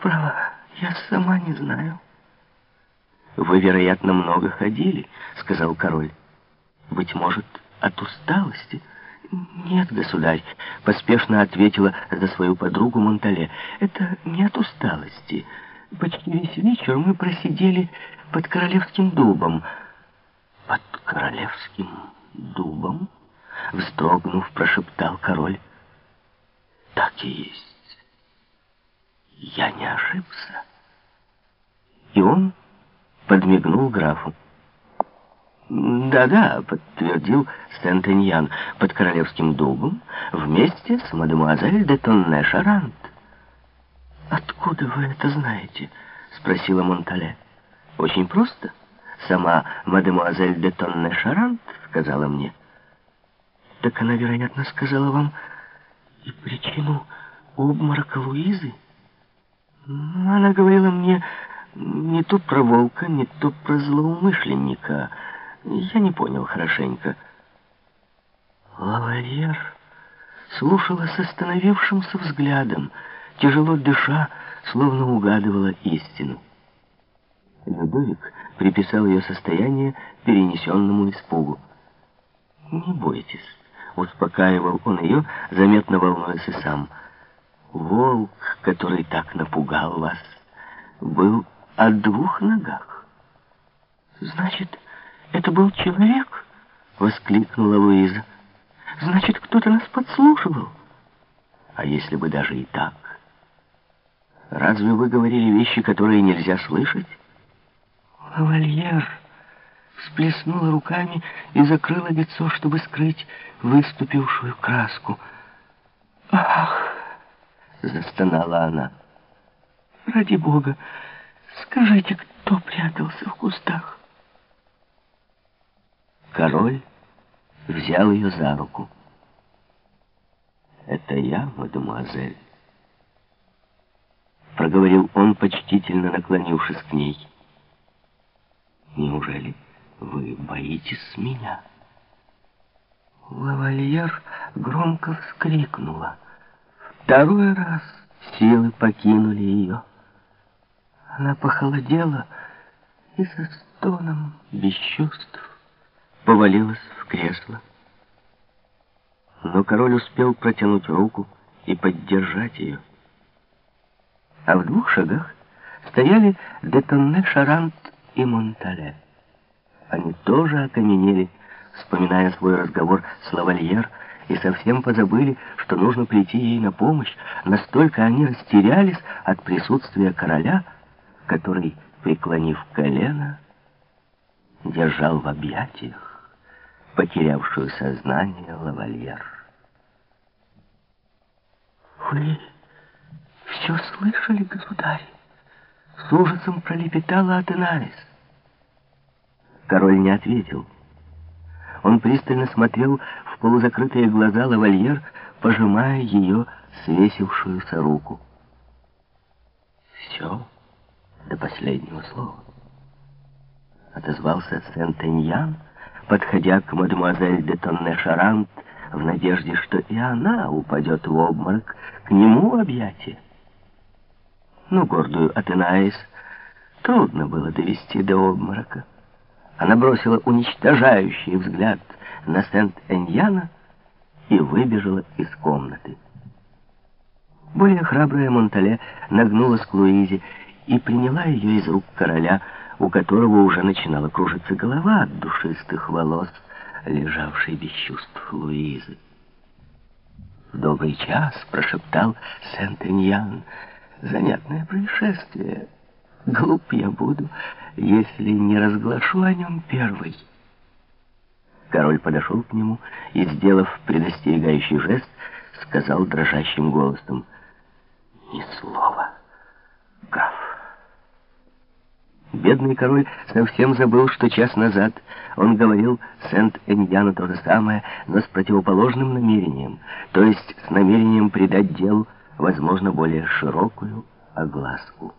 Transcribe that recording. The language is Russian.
Право, я сама не знаю. «Вы, вероятно, много ходили», — сказал король. «Быть может, от усталости?» «Нет, государь», — поспешно ответила за свою подругу Монтале. «Это не от усталости. Почти весь вечер мы просидели под королевским дубом». «Под королевским дубом?» — вздрогнув, прошептал король. «Так и есть. Я не ошибся». И он подмигнул графу. «Да-да», — подтвердил Сент-Эньян, под королевским дубом, вместе с мадемуазель де Тонне Шарант. «Откуда вы это знаете?» — спросила Монтале. «Очень просто. Сама мадемуазель де Тонне Шарант сказала мне». «Так она, вероятно, сказала вам и причину обморока Луизы?» «Она говорила мне...» Не то про волка, не то про злоумышленника. Я не понял хорошенько. Лавальер слушала с остановившимся взглядом, тяжело дыша, словно угадывала истину. Людовик приписал ее состояние перенесенному испугу. «Не бойтесь», — успокаивал он ее, заметно волнуясь и сам. «Волк, который так напугал вас, был о двух ногах. «Значит, это был человек?» — воскликнула Луиза. «Значит, кто-то нас подслушивал». «А если бы даже и так? Разве вы говорили вещи, которые нельзя слышать?» Лавальер всплеснула руками и закрыла лицо, чтобы скрыть выступившую краску. «Ах!» — застонала она. «Ради бога!» Скажите, кто прятался в кустах? Король взял ее за руку. «Это я, мадемуазель», — проговорил он, почтительно наклонившись к ней. «Неужели вы боитесь меня?» Лавальер громко вскрикнула. Второй раз силы покинули ее. Она похолодела и со стоном без чувств повалилась в кресло. Но король успел протянуть руку и поддержать ее. А в двух шагах стояли Детонне, Шарант и Монтале. Они тоже окаменели, вспоминая свой разговор с лавальер, и совсем позабыли, что нужно прийти ей на помощь. Настолько они растерялись от присутствия короля, который, преклонив колено, держал в объятиях потерявшую сознание лавальер. «Вы все слышали, государь?» С ужасом пролепетала Атенарис. Король не ответил. Он пристально смотрел полузакрытые глаза лавальер, пожимая ее свесившуюся руку. «Все?» до последнего слова. Отозвался Сент-Эньян, подходя к мадемуазель де Тонне-Шарант в надежде, что и она упадет в обморок к нему в объятия. Но гордую Атенаис трудно было довести до обморока. Она бросила уничтожающий взгляд на Сент-Эньяна и выбежала из комнаты. Более храбрая Монтале нагнулась к Луизе и приняла ее из рук короля, у которого уже начинала кружиться голова от душистых волос, лежавшей без чувств Луизы. «В добрый час», — прошептал Сент-Эньян, — «занятное происшествие. Глуп я буду, если не разглашу о нем первый». Король подошел к нему и, сделав предостерегающий жест, сказал дрожащим голосом, «Ни слова, граф». Бедный король совсем забыл, что час назад он говорил Сент-Эньяну то же самое, но с противоположным намерением, то есть с намерением придать делу, возможно, более широкую огласку.